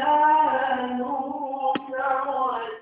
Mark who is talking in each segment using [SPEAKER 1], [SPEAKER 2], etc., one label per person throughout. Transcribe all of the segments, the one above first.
[SPEAKER 1] I'm not no.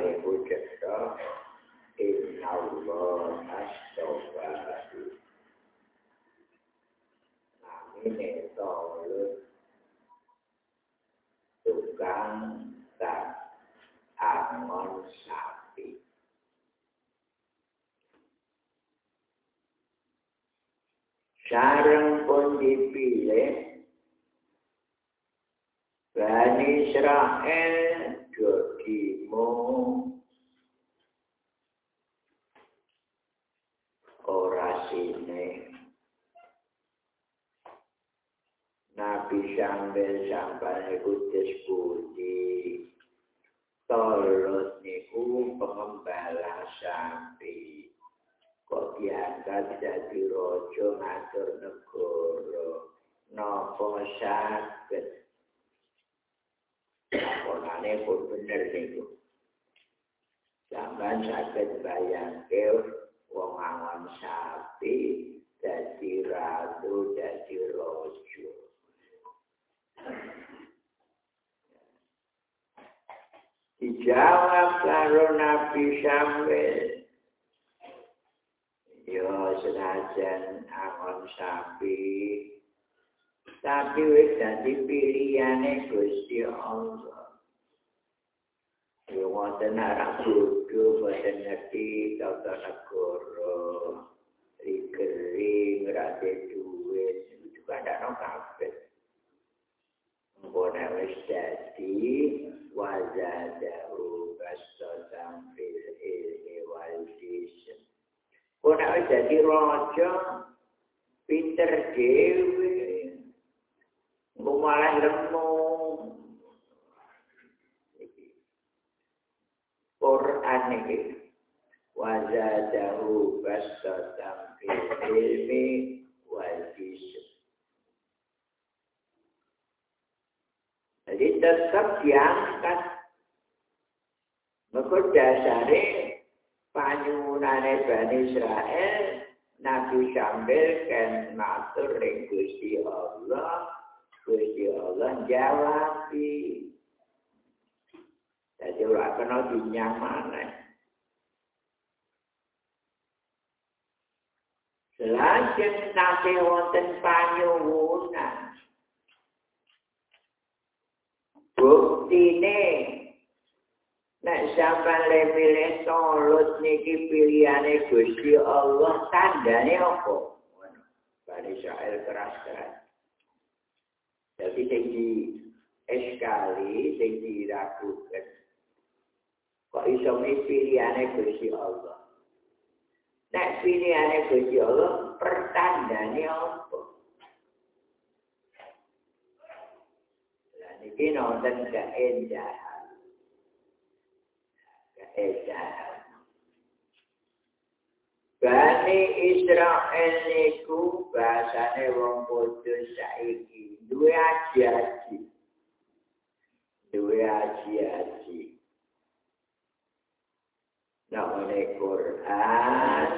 [SPEAKER 1] Lapale pucetha inna Allah astaghfiru Amin. Tukang tak angon sapi. Sarang pun dipilih Bani Israel jodimu ora sini Nabi sambil sampai kudus putih Terus niku pengembala sapi. Kok diangkat jadi rojo ngatur negara. Nopo sakit. Laponannya pun bener niku. Sampai sakit bayang wong angon sapi. Jadi ratu, jadi rojo.
[SPEAKER 2] dijawab karo Nabi Sambil. Yo senajan angon sapi, tapi wis dadi pilihane Gusti Allah. Wonten arah bodho boten ngerti tata negara. Rikering, rade duit, itu ada kabeh. Mbona wis dadi wazadahu bastotam fil ilmi wal jism. Mbona wis dadi raja pinter dewe. Mbok malah lemu. Quran iki wazadahu bastotam fil ilmi wal jism. Jadi tetap diangkat. Maka dasare panyunane Bani Israel Nabi Sambil kan matur ring Gusti Allah Gusti Allah jawab Kena dinyamane Selajeng nate wonten panyuwunan buktine nek sampean le pilih salat niki pilihane Gusti Allah tandane apa? Bani Israel keras-keras. Jadi tinggi eskali tinggi rakukan kok iso pilihane Gusti Allah nek pilihane Gusti Allah pertandane apa niki nonton keendahan. Keendahan. Bani Israel niku bahasane wong kudus saiki duwe aji-aji. Duwe aji-aji. Namanya Quran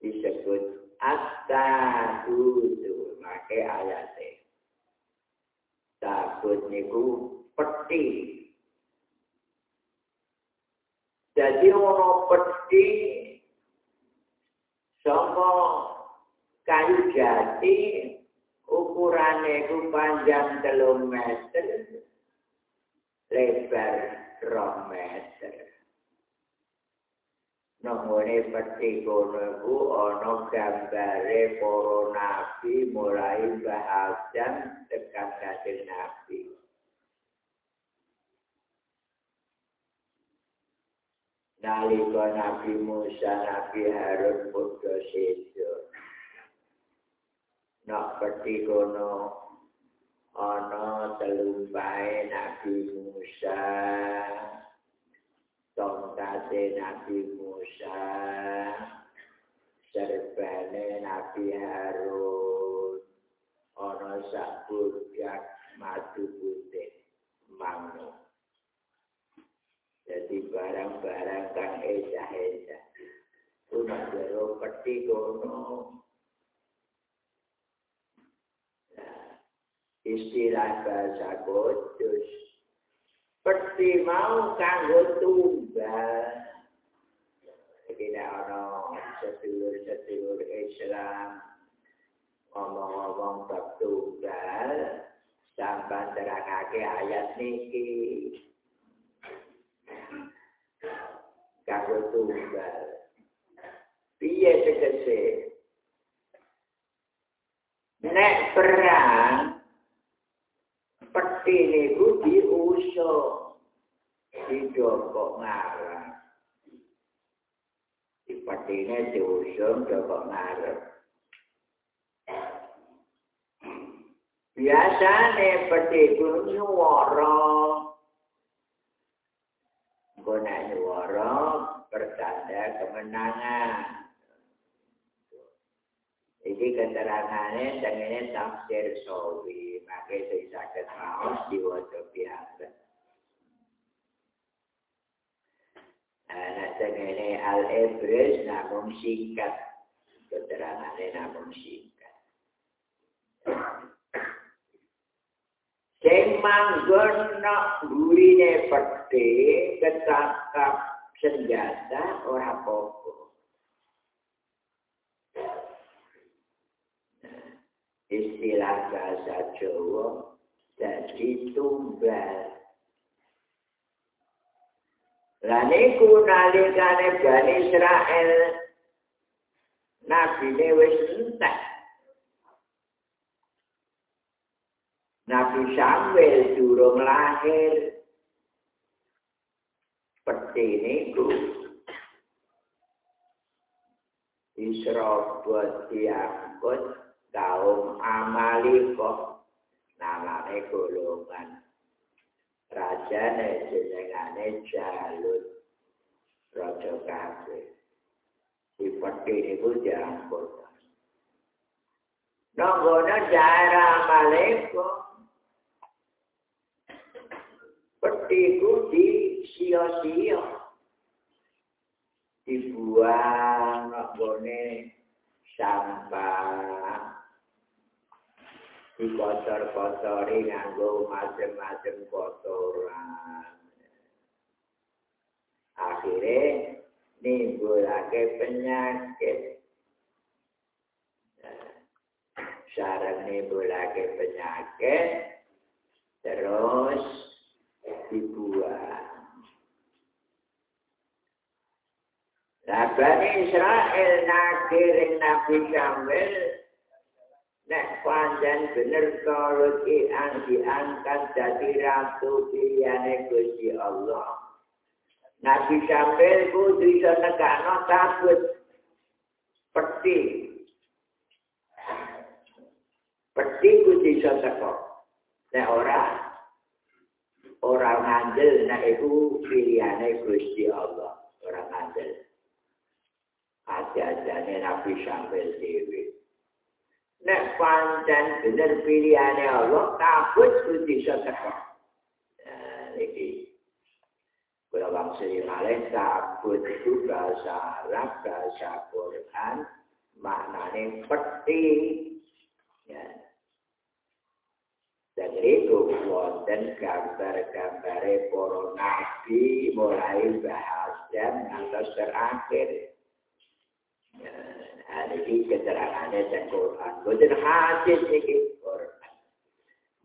[SPEAKER 2] disebut At-Tahudu. Maka ayatnya. takut niku peti. Jadi ono peti sama kayu jati ukurannya itu panjang telur meter, lebar rong. Nomone peti kono ku ana gambare para nabi mulai bahasan tekan kanjeng nabi. Nalika Nabi Musa, Nabi Harun padha sedo. Nak peti kono ana telumpahe Nabi Musa. Tongkate Nabi Musa, serbane Nabi Harun, ana sabur yak madu putih mangu. Jadi barang-barang kang eja-eja. Kuna jero peti kono. Istilah bahasa kudus. Peti mau kanggo tunggal. Nek ana sedulur-sedulur Islam ngomong-ngomong bab tunggal, sampai terangake ayat niki. Kanggo tunggal. Piye tegese? Nek perang peti niku diusuk didokok ngarep. Seperti ini diusung dokok ngarep. Biasanya seperti itu nyuara. Guna nyuara pertanda kemenangan. Jadi keterangannya dengan tafsir sawi. Maka saya sakit maus di biasa. Anak tengene al ebres namun singkat keterangannya namun singkat sing manggon nak gurine peti ketakap senjata ora apa-apa. Istilah bahasa Jawa jadi tumbal. Lah niku nalikane Bani Israel Nabi ne wis entek. Nabi Samuel durung lahir. Peti niku Isrobot diangkut kaum Amaliko namanya golongan raja jenengane Jalut Raja Kabeh di peti niku diangkut Nonggono daerah Malaysia petiku di sio-sio dibuang nggone sampah dikotor-kotori nganggo macam-macam kotoran. Akhirnya nimbulake penyakit. Sarang nimbulake penyakit terus dibuang. Nah, Bani Israel nakirin Nabi Samuel Nek panjang bener kalau kian diangkat jadi ratu pilihannya Gusti Allah. Nabi Samuel ku bisa negakno takut peti. Peti ku bisa teko. Nek orang orang ngandel nek iku pilihane Gusti Allah orang ngandel aja-ajane Nabi Samuel dewi nek pancen bener pilihane Allah kabut kudu iso teko iki Kula bangsa Malay kabut itu bahasa Arab, bahasa Quran, maknanya peti. Ya, Dan itu wonten gambar-gambar para nabi mulai bahas dan terakhir. Nah, ini keterangannya dan Quran. Bukan hadis ini Quran.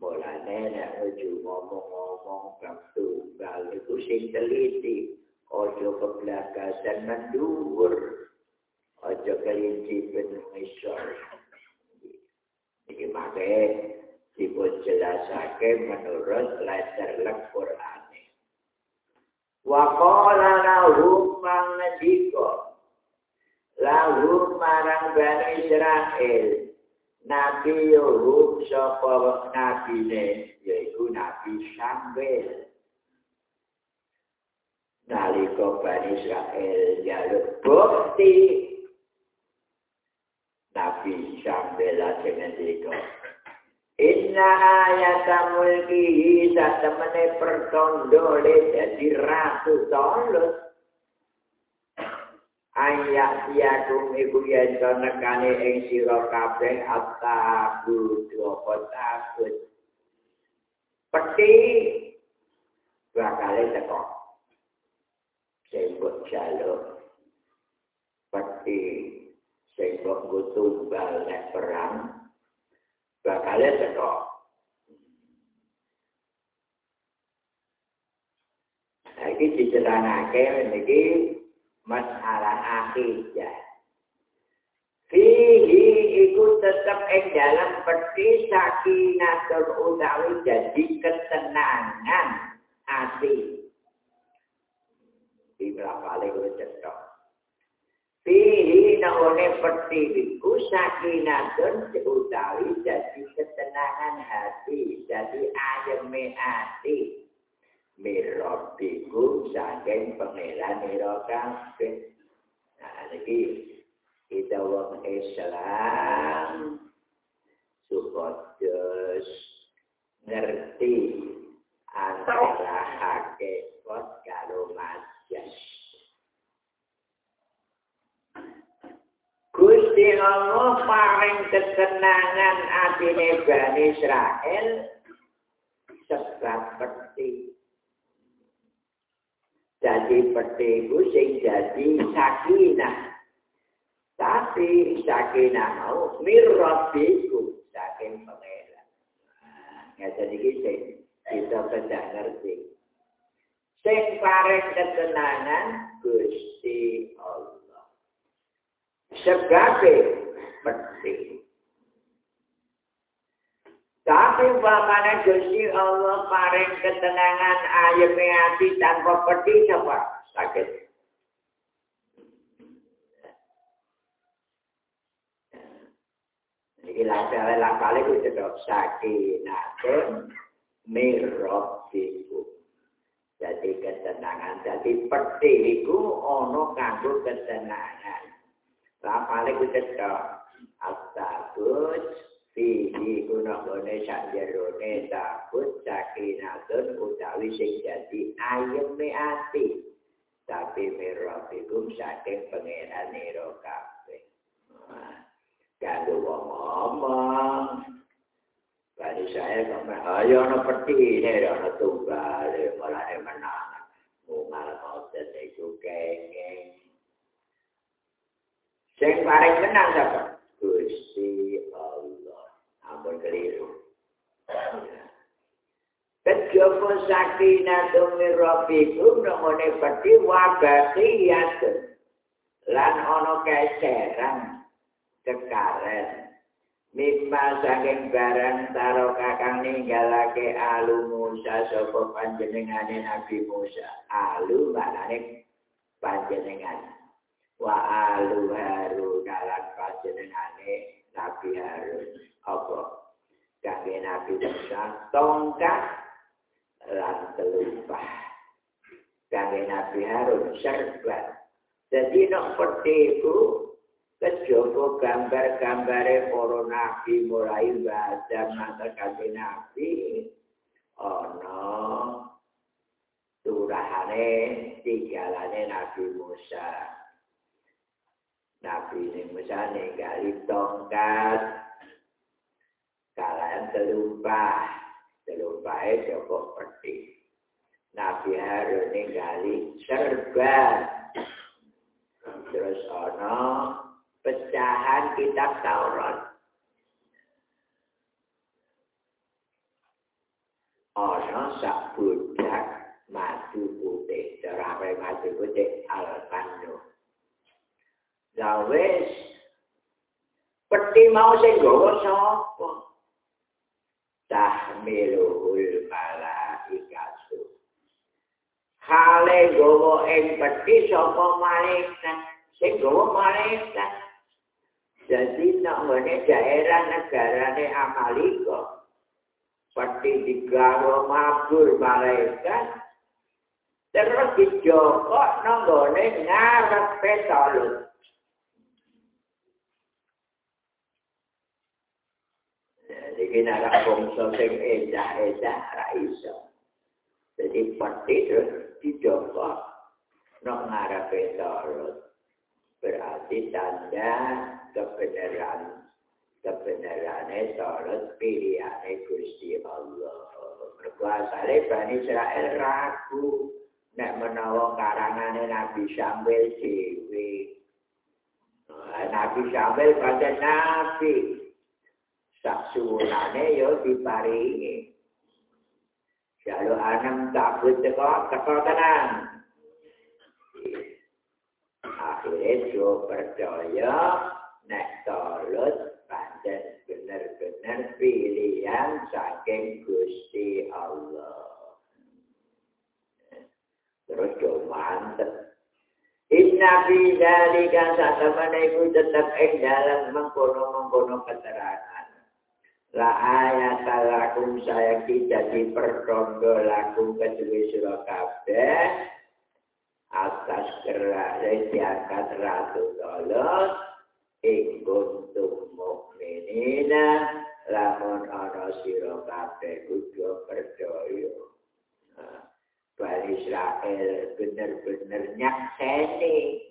[SPEAKER 2] Mulanya nak uju ngomong-ngomong waktu bal itu sing teliti. Ojo kebelakasan mendur. Ojo kelinci penuh isor. Ini makanya dipun jelasake menurut letter Al-Qur'an. Wa qala lahu mangdiko lahu marang Bani Israel. Nabi Yuhub sapa nabi ne yaiku Nabi Samuel. Nalika Bani Israel jaluk bukti Nabi Samuel lajeng ngendika Inna ayata mulkihi satemene pertondo le dadi ratu tolos. Ayat siakum iku yen nekane ing sira kabeh atta kudu apa takut. Peti bakal teko. Sembok jalo. Peti sembok gutumbal nek perang. bakale teko. Iki dicelanake niki masalah akidah. Fihi iku tetap ing dalam peti sakinatul utawi jadi ketenangan hati. Di berapa lagi cetok. Fihi nangone peti iku sakinatun utawi jadi ketenangan hati, jadi ayeme hati. Mirobiku saking pengelan mirokabe. Nah, ini kita wong Islam supados ngerti antara hakikat karo majas. Gusti Allah paring kesenangan atine Bani Israel sebab peti. Dadi peti ku sing dadi sakinah. Tapi sakinah mau mirrabiku saking pangeran ya jadi kita kita bisa ngerti. Sing paring ketenangan Gusti Allah. Sebagai peti Tapi bapaknya Gusti Allah paring ketenangan ayam hati tanpa pedih apa? Sakit. Ini lah lah kali itu tetap sakit. Nah, mirobiku. Jadi ketenangan, jadi pedih itu ono kanggo ketenangan. Lah kali itu tetap astabus Fihi kuna bone sak jerone takut sakinatun utawi sing jadi ayem me ati. Tapi mirabikum saking pengenan nero kafe. Kalau ngomong, Bani saya ngomong, ayo no peti ini, no tunggal, malah ini menang. Mungal mau itu kengeng. Sing paling menang siapa? Sakina tumi robiku nomone peti wabati yatun. Lan ono keseran kekaren. Mimma saking barang taro kakang ninggalake alu Musa sopo panjenengane Nabi Musa. Alu manane panjenengan. Wa alu haru dalam panjenengane Nabi Harun. apa kangge nabi Musa tongkat lan telumpah kangge nabi Harun serban jadi nok petiku kejopo gambar-gambare para nabi mulai bahasa mata kangge nabi. Ana turahane tigalane nabi Musa. Nabi Musa ninggali tongkat. Kalian telumpah telumpah itu kok peti Nabi Harun ninggali serban. Terus ono pecahan kitab Taurat. Ono sak budak madu putih terapai madu putih al-panu Zawes peti mau gawa sapa tahmiluhul malaikatu. Hale gowo ing peti sapa malaikat, sing gowo malaikat. Jadi nak ngene daerah negarane Amaliko. Peti digawa mabur malaikat. Terus dijokok nanggone ngarep petolut. Nek bangsa sing edah-edah ra iso. Jadi pati itu dicoba nok ngarepe tarot. Berarti tanda kebenaran kebenaran tarot pilihan Gusti Allah. Berkuasane Bani Israel ragu nek menawa karangane Nabi Samuel dhewe. Nabi Samuel pada nabi sak suwunane yo diparingi. Jalo anam takut teko teko tenan. Akhirnya jo percaya nek tolut pancen bener-bener pilihan saking Gusti Allah. Terus jo mantep. Inna fi dzalika satamana iku tetep ing dalam mengkono-mengkono keterangan. La ayat lakum saya kita di pertondo lakum kedua surah kabeh atas kerah diangkat ratu tolong ikut tum mukminina lamun ana sira kabeh kudu percaya Bani Israel bener-bener nyakseni.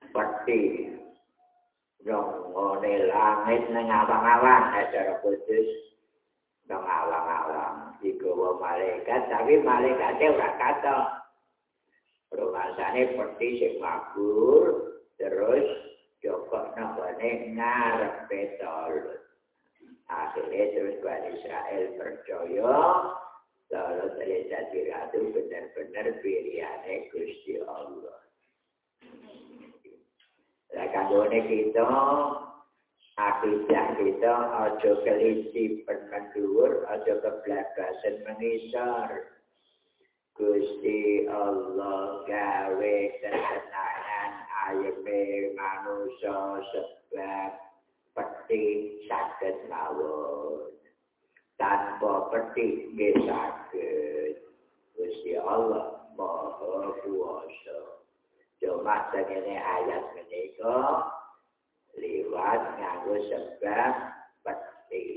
[SPEAKER 2] Seperti dong ngone langit nang awang-awang acara khusus dong awang-awang. Digawa malaikat tapi malaikatnya ora kata. Rumasane peti sing mabur terus joko nambane ngarep betol akhirnya terus Bani Israel percaya kalau saya jadi ratu benar-benar pilihannya Gusti Allah. Lah kandone kita akidah kita aja kelisi penendur, aja kebelabasan mengisar. Gusti Allah gawe kesenangan ayeme manusia sebab peti sakit mawon. Tanpa peti nggih sakit. Gusti Allah Maha Kuasa. Cuma segini ayat menikah lewat nganggo sebab peti.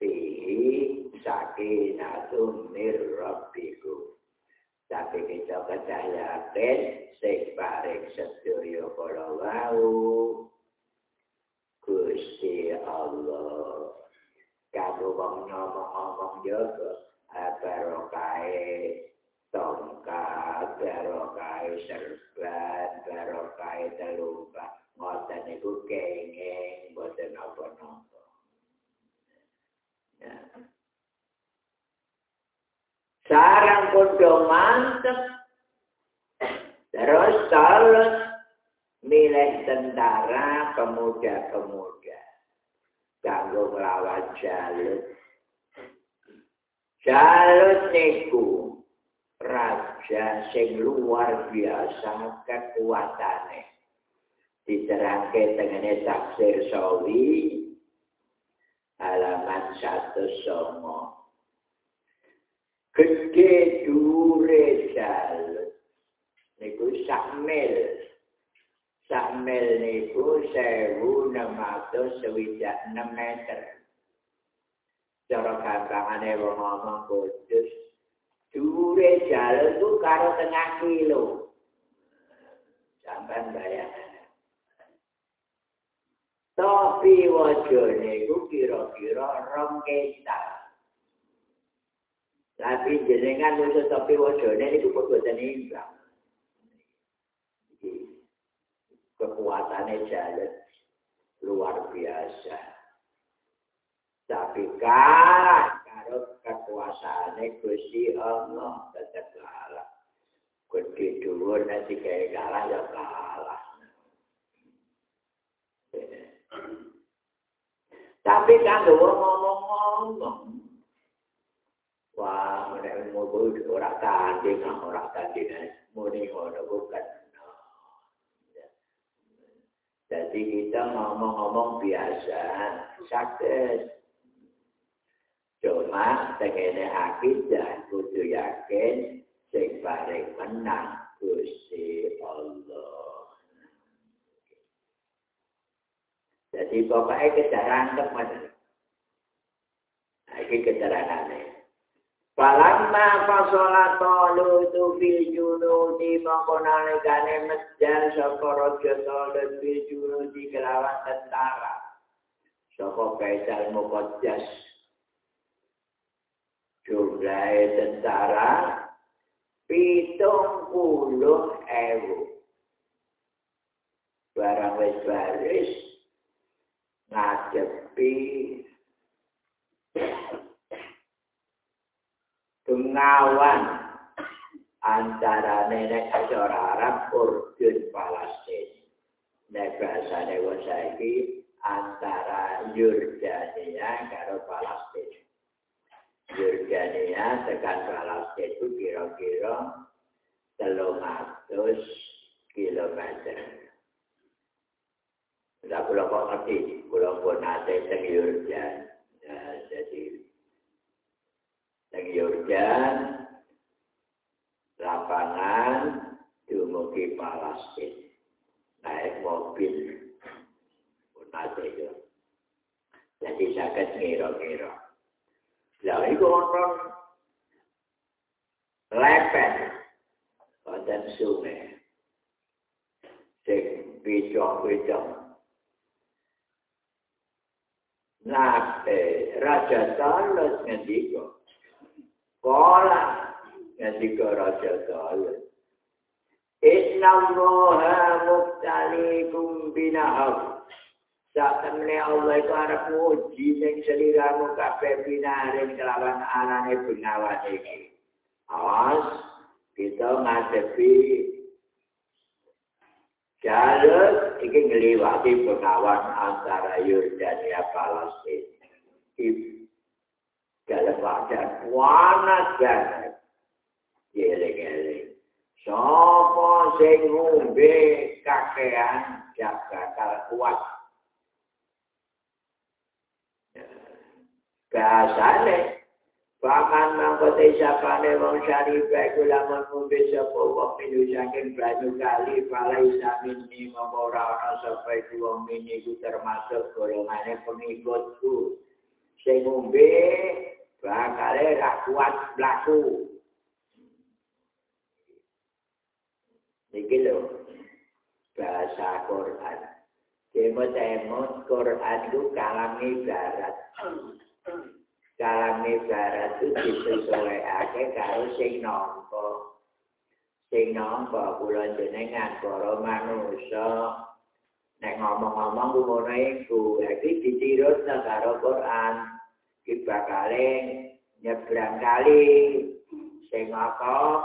[SPEAKER 2] Fihi sakinatun mir rabbiku. Tapi kita percaya ben sing paring sedaya para wau Gusti Allah. Kamu wong ngomong-ngomong juga barokai tongkat, barokai serban, barokai telupa. Ngoten niku kenging, boten apa-apa. Ya. Sarang kudu mantep. Terus terus milih tentara pemuda-pemuda. Kanggo nglawan Jalut. Jalut niku raja sing luar biasa kekuatane. Diterangke tengene tafsir sawi halaman satu somo gede dure niku sakmil sakmil niku sewu enam ratus sewidak enam meter. Cara kampangane wong ngomong kudus Dure jalan itu karo tengah kilo. Sampai bayangan. Tapi wajahnya itu kira-kira rong kenta. Tapi jenengan musuh tapi wajahnya itu perbuatan imbang. Kekuatannya jalan luar biasa. Tapi karo kekuasaane Gusti Allah tetep kalah. Gede dhuwur nanti kaya kalah ya kalah. Tapi kan wong ngomong-ngomong. Wah, nek mobil ora tanding, ora tanding. Muni ngono bukan. Jadi kita ngomong-ngomong biasa, sakit. Cuma tegene akidah kudu yakin sing paling menang Gusti Allah. Jadi pokoknya kita rangkep mana? Ini keterangannya. Falamma fasola tolu tu fil junudi mengkonalikane medal sapa raja tolu fil junudi kelawan tentara. Sapa kaisar Muqaddas jumlah tentara pitung puluh ewu. Barang wis baris ngadepi pengawan antara nenek asor Arab Urdun Palestina. Nek bahasa saiki antara Yordania karo Palestina. Yordania tekan Palestina itu kira-kira telung atus kilometer. Tidak perlu kok ngerti, kalau pun nanti teng Yordan. Jadi teng Yordan, lapangan diumuki Palestina. Naik mobil pun nanti itu. Jadi sakit ngira-ngira. Lah iku wonten lepet wonten sungai. Sing picok-picok. Nah, eh, Raja Charles ngendiko, Kala ngendika Raja Daud. Inna Allaha muktalikum binahar. Sak temne Allah iku arep nguji ning seliramu kabeh binaring kelawan anane bengawan iki. Awas kita ngadepi jalur iki ngliwati bengawan antara Yordania Palestina. dalam keadaan panas banget. Yeling-yeling. Sopo sing ngombe kakean bakal kuat. Bahasane, Paman mangkote siapane wong syarifah iku lamun ngombe sapa wong minu saking banyu kali palai samin ni ora ana sapa iku wong mini iku termasuk golongane pengikutku. Ngombe bakale ra kuat blaku. Iki lho bahasa Quran. Kemot-emot Quran itu kalam ibarat. Kalam ibarat itu disesuaiake karo sing nampa. Sing nampa kula jenengan para manusa nek ngomong-ngomong ku ngono iku, iki ditirut karo Quran. iki bakale nyebrang kali sing apa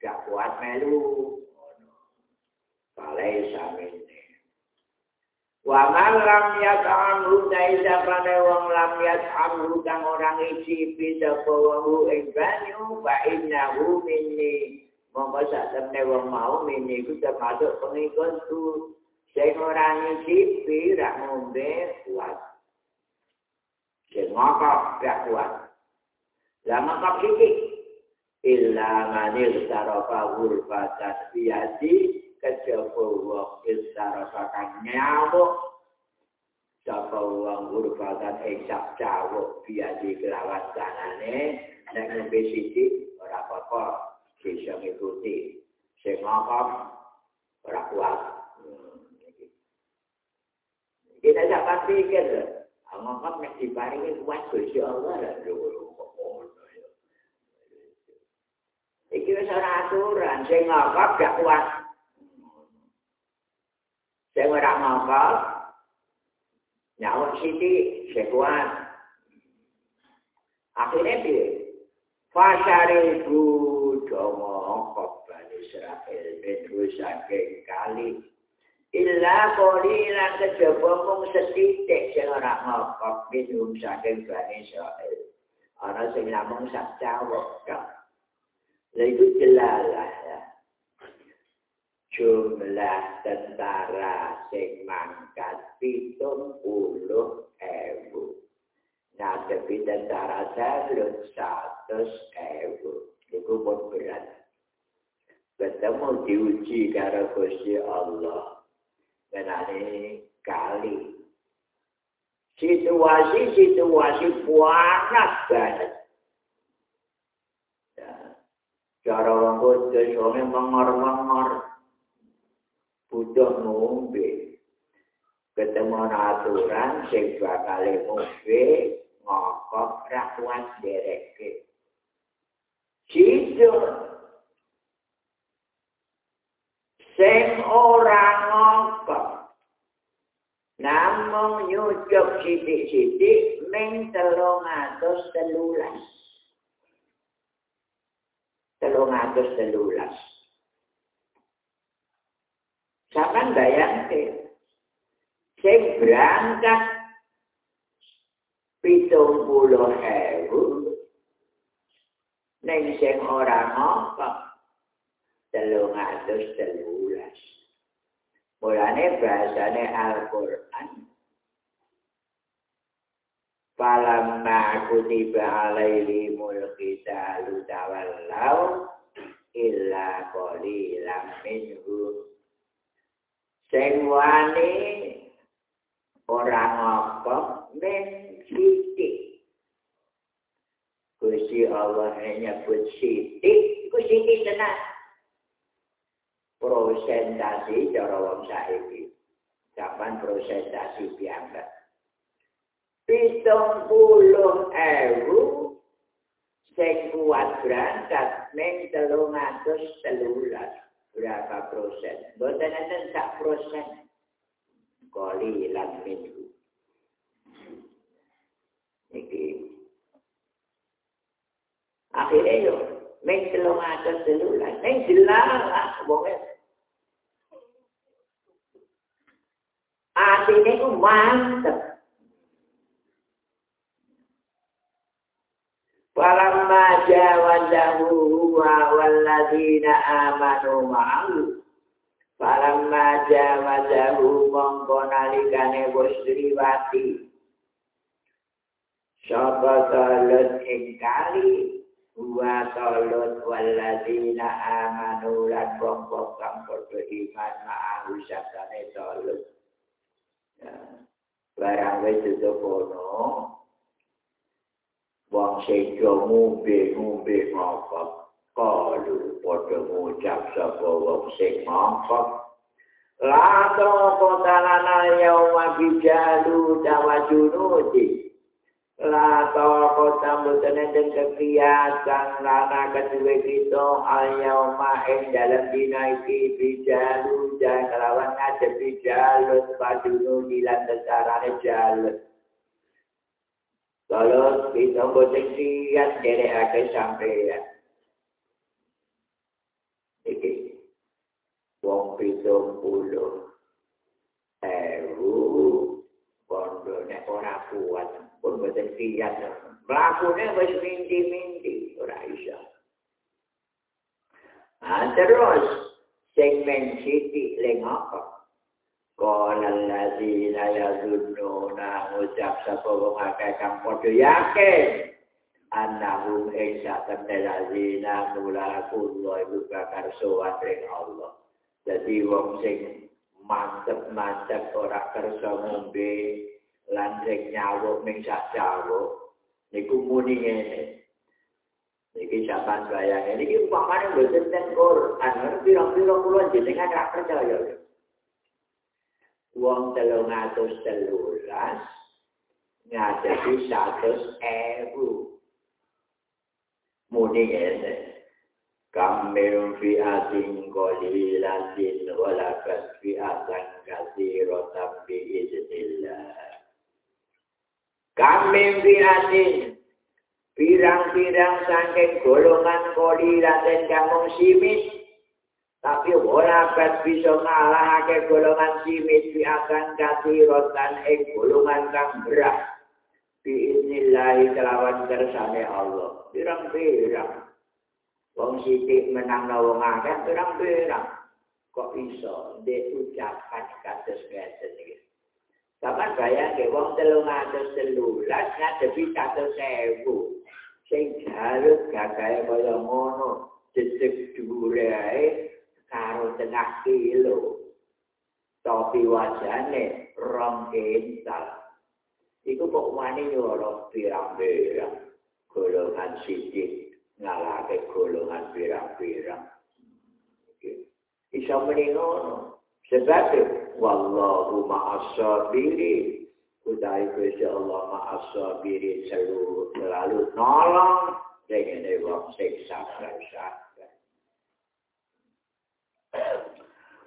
[SPEAKER 2] gak kuat melu kale samene wa malam ya ta'amru naisa pada wong lam ya ta'amru kang orang isi bisa bawa ing banyu wa innahu minni. Mongko sak temne wong mau minni ku termasuk pengikutku sing orang isi rak ngombe kuat. Sing ngakak gak kuat. Lah ngakak iki. Illa manil sarafa ghurfatan biadi kang nyawuk. Sapa wong ghurfatan ing sak cawuk biadi kelawan tanane nek ngombe siji ora apa-apa bisa ngikuti. Sing ngakak ora kuat. Kita dapat pikir Ngokap nek diparingi kuat Gusti Allah kok ngono ya. Iki wis ora aturan, sing ngokap gak kuat. Sing ora ngokap nyawa siti sing kuat. Akhirnya piye? Fasari bu domo kok Bani Israel ben saking kali illa qalilan kejaba mung setitik sing ora ngokok minum saking bani Israel. Ana sing namung sak cawok kok. Lha iku jelalah. Jumlah tentara sing mangkat pitung puluh ewu. Nah, tapi tentara sebelum satu ewu. Itu pun berat. Ketemu diuji karena Gusti Allah. benane kali. Situasi-situasi panas banget. Cara orang kudus, orang mengor-mengor. Butuh ngombe. Ketemu aturan, sing bakal ngombe, ngokok, rakuat dereke. Situ. Sing orang ngokok. Namung nyucuk sidik-sidik ming telung atus telulas. Telung atus telulas. Sampai bayang Sing berangkat pitung puluh ewu. Neng sing orang ngokok. Telung atus telulas. Mulane bahasane Al-Qur'an. Falamma kutiba alaihi mulkita lutawallau illa qalilam minhu. Sing wani ora ngopo men sithik. Gusti Allah nyebut sithik, iku sithik tenan. prosentasi cara wong saiki. Kapan prosentasi biasa. Pitung puluh ewu sing kuat berangkat ning telung atus telulas berapa persen? Boten enten sak persen. Koli lan minggu. Iki akhirnya yo ning telung atus telulas ning jelas wong Artinya itu mantep. Huwa walladzina amanu ma'ahu Falamma jawazahu mongko nalikane wis riwati Sapa talut ing kali Wa talut walladzina amanu lan mongko kang padha iman ma'ahu sakane talut Barang wis tutup ono wong do ngombe ngombe ngopo kalu padha ngucap sapa wong sing ngopo lato kotalana yauma bijalu tawajunuti lato kotamu tenenden kekiasan lana kedua kita al yauma ing dalam dina iki bijalu dan kelawan ngadepi jalur pajunuti lan tesarane jalur Kalau kita boleh lihat dari akhir sampai ya. Ini. Wong pitung puluh. Ewu. Bondo nek ora kuat. Pun boleh lihat. Melakukannya harus minti-minti. Ora isya. Nah, terus. Segmen siti lengok. Kala alladzina yazunnuna ngucap sapa wong akeh kang padha yakin annahum isa tamdalazina mulaku wa ibu bakar sowan ring Allah. Jadi wong sing mantep-mantep ora kersa ngombe lan sing nyawuk ning sak jawuk niku muni ngene. Niki sampean bayang niki upamane mboten ten Quran, pira-pira kula jenengan ra percaya. Wong telung atus telulas ngadepi satus ewu. Muni ngene kamil fi atin koli latin walakas fi atan kasiro tapi iznillah kamil fi pirang-pirang sangking golongan koli latin kamung simit tapi ora bet bisa ngalahake golongan simit di akan kati rotan ing golongan kang berat biiznillahi kelawan kersane Allah. Pirang-pirang? Wong sithik menang wong akeh pirang-pirang? Kok iso de ucapan kados ngeten iki. Sampai bayang ke wong telung atus telulas ngadepi satu sewu. Sing jaluk gagahe kaya ngono. Jejek dhuwure karo tengah kilo. Topi wajane rong kental iku kok wani nyoro pirang-pirang golongan sidik ngalake golongan pirang-pirang. Iso meninono sebab wallahu ma'asabiri Kudai kuisi Allah ma'asabiri seluruh selalu nolong. Dengan siksa kerasa.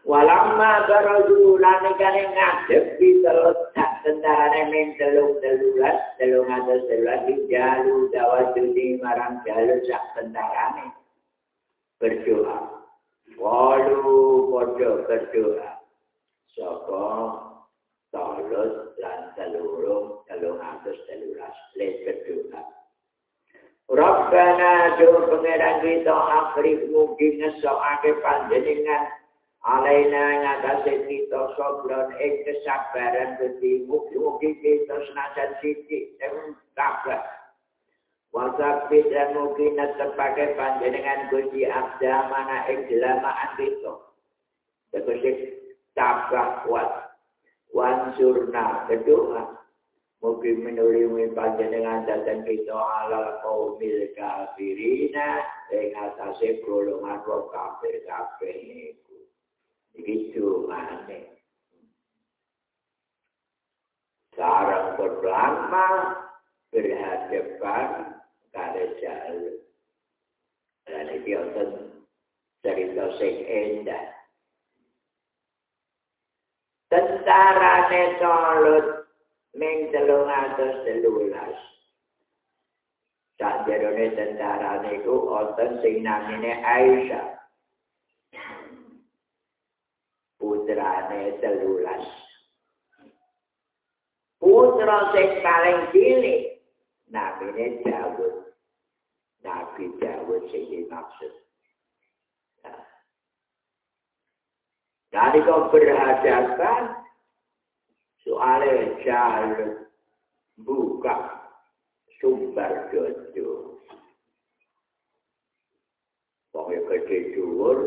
[SPEAKER 2] Walamma baraju lan kene ngadep di telus sak tentarane men telung telulas telung atus telulas di jalu dawa judi marang jalu sak tentarane. Berdoa. Walu podo berdoa. Soko telus lan telurung telung atus telulas les berdoa. Rabbana jauh pengeran kita akhri mungkin ngesoake panjenengan alaina ngatasi kita soblon ing kesabaran beti mugi-mugi kita senajan sisi yang tabah wasabit dan mugi netepake panjenengan gusti abda mana ing jelamaan kita. Tegesi tabah kuat. Wansurna kedua. Mugi menulungi panjenengan datang kita ala kaumil kafirina ing atase golongan kafir kafir Begitu aneh. Sekarang berlama berhadapan pada jalur. wonten cerita sing endah. Tentara netolut ming telung atus telulas. Sak jerone tentara niku wonten sing namine Aisyah. Putrane telulas. Putra sing paling cilik namine Dawud. Nabi Dawud sing dimaksud. Dari kau berhadapan, soalnya jalan buka sumber dodo. Pokoknya gede dhuwur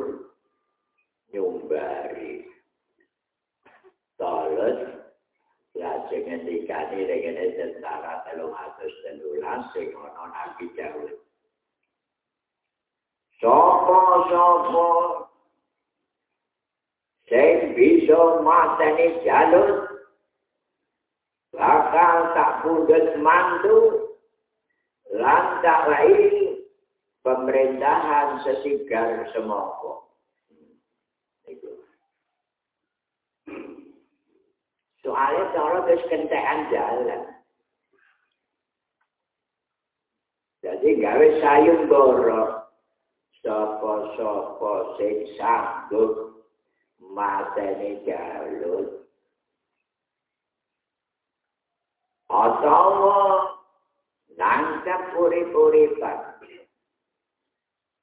[SPEAKER 2] nyumbari. Talet lajeng ngendikani dengan tentara telung atus telulas sing ana Nabi Dawud. Sopo-sopo sing bisa mateni jalur bakal tak mantu lan tak lain pemerintahan sesigar semoko. Soalnya cara terus kentekan jalan. Jadi gawe sayung goro. Sopo-sopo sing sanggup mateni jalur. Atau nangkap puri-puripan.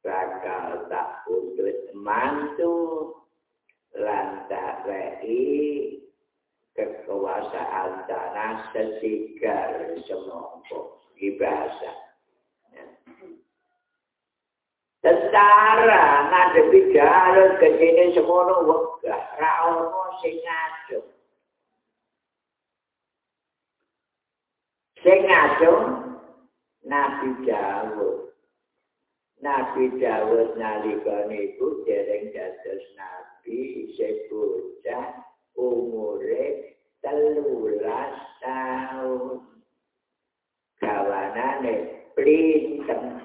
[SPEAKER 2] Bakal tak putut mantu lantak rei kekuasaan tanah sesigar semongko. Ibasa. Tentara ngadepi jalur ke sini raono sing ngaco. Sing ngaco Nabi Dawud. Nabi Dawud nalika niku dereng dados nabi bocah umure telulas tahun. Kawanane plinten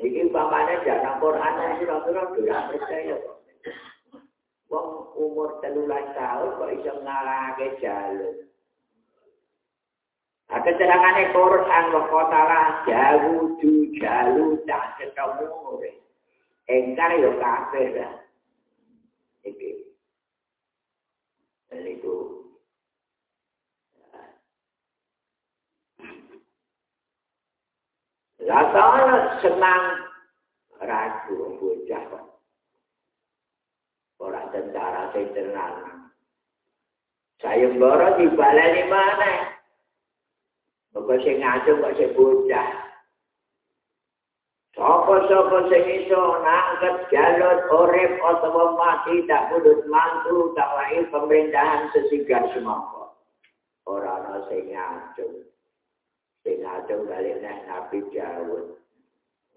[SPEAKER 2] Iki umpamane jangan Quran sira-sira ora percaya kok. Wong umur 13 tahun kok iso ngalahake jalur. Nah, keterangane Quran wa qatala jawudu jalu tak ketemu Engkar yo kafir dah. Rasanya senang ragu bocah kok. Orang tentara sing tenang. Sayembara dibaleni mana? Bapak sing ngajeng kok sing bocah. Sapa-sapa sing iso nangket jalur urip utawa mati tak pudut mantu tak lahir pemerintahan sesigar semangka. Ora ana sing ngajeng. Sing adem balik nang Nabi Dawud.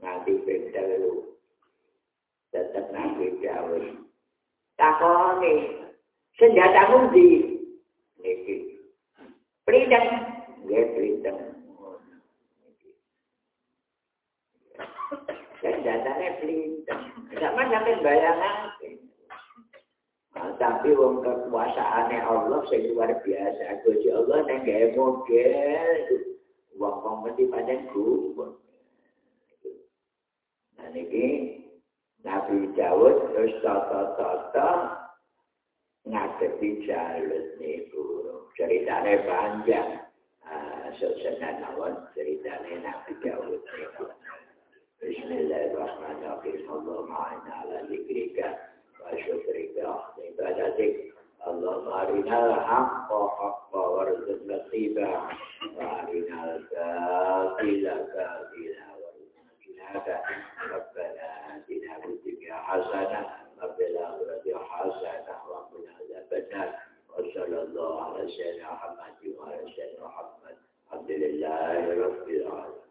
[SPEAKER 2] Nganti pentelu tetep Nabi Dawud. Takoni senjata mundi niki. Prideng nggih prideng senjatane prideng sama sampe bayangan. Nah, tapi wong kekuasaane Allah sing luar biasa. Gusti Allah nang gawe model wong-wong mesti pancen gumun. Nah niki Nabi Dawud terus tata-tata ngadepi jalur niku. Ceritanya panjang. Uh, Sesenat awan ceritanya Nabi Dawud niku. Bismillahirrahmanirrahim. Allahumma inna ala zikrika wa syukrika. Ibadatik. اللهم أرنا الحق حقا وارزقنا اتباعه وأرنا الباطل باطلا وارزقنا اجتنابه. ربنا آتنا في الدنيا حسنة وفي الآخرة حسنة وقنا عذاب النار. وصلى الله على سيدنا محمد وعلى سيدنا محمد. الحمد لله رب العالمين.